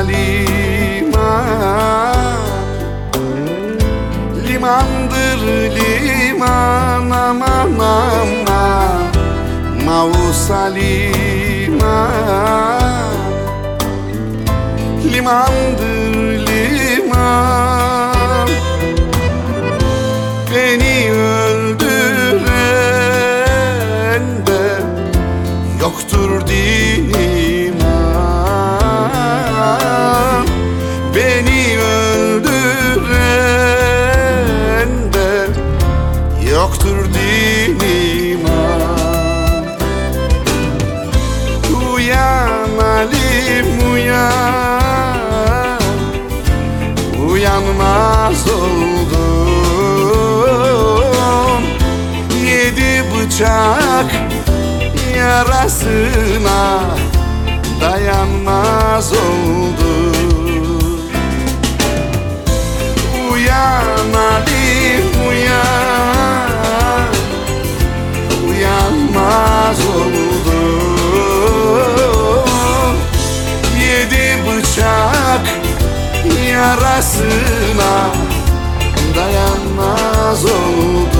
liman Limandır liman aman aman. Mausa liman Limandır uyan Uyanmaz oldum. Yedi bıçak yarasına dayanmaz oldum. Uyan Alim Yedi bıçak yarasına dayanmaz oldum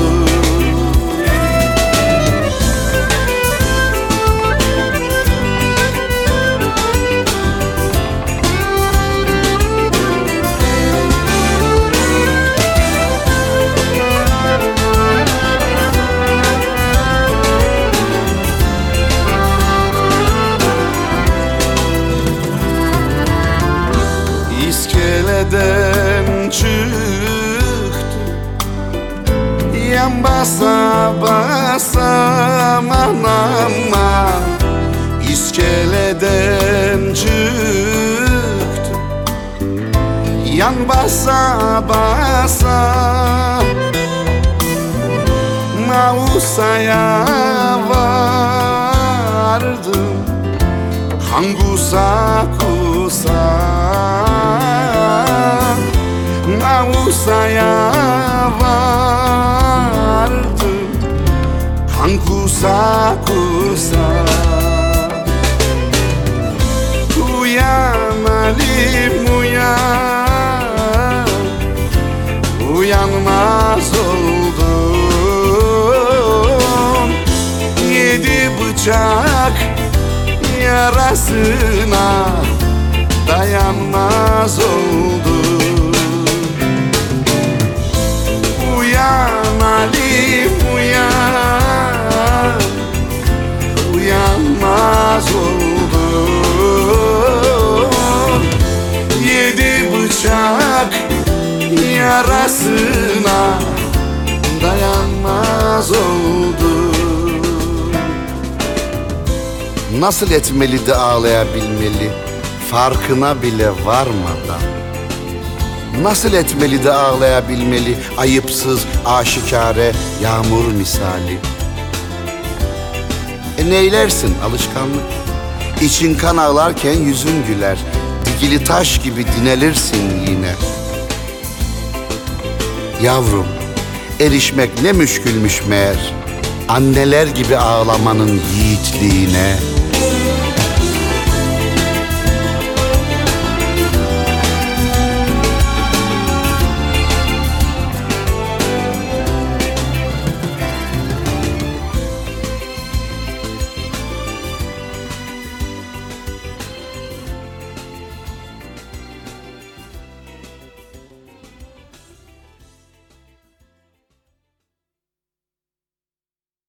Yan basa basa aman İskeleden çıktı. Yan basa basa. Mausa'ya vardım. Hangusa kusa Nausa'ya vardım Hangusa kusa Uyan Alim uyan. Uyanmaz oldum. Yedi bıçak yarasına dayanmaz oldum Uyanmaz oldum Yedi bıçak yarasına dayanmaz oldum Nasıl etmeli de ağlayabilmeli Farkına bile varmadan. Nasıl etmeli de ağlayabilmeli Ayıpsız, aşikare, yağmur misali E neylersin? Alışkanlık. İçin kan ağlarken yüzün güler. Dikili taş gibi dinelirsin yine. Yavrum, erişmek ne müşkülmüş meğer. Anneler gibi ağlamanın yiğitliğine